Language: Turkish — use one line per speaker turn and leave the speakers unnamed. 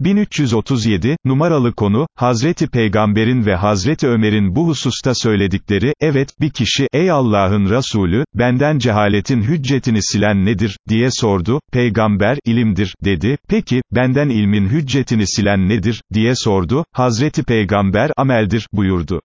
1337, numaralı konu, Hazreti Peygamberin ve Hazreti Ömer'in bu hususta söyledikleri, evet, bir kişi, ey Allah'ın Resulü, benden cehaletin hüccetini silen nedir, diye sordu, Peygamber, ilimdir, dedi, peki, benden ilmin hüccetini silen nedir, diye sordu, Hazreti Peygamber, ameldir, buyurdu.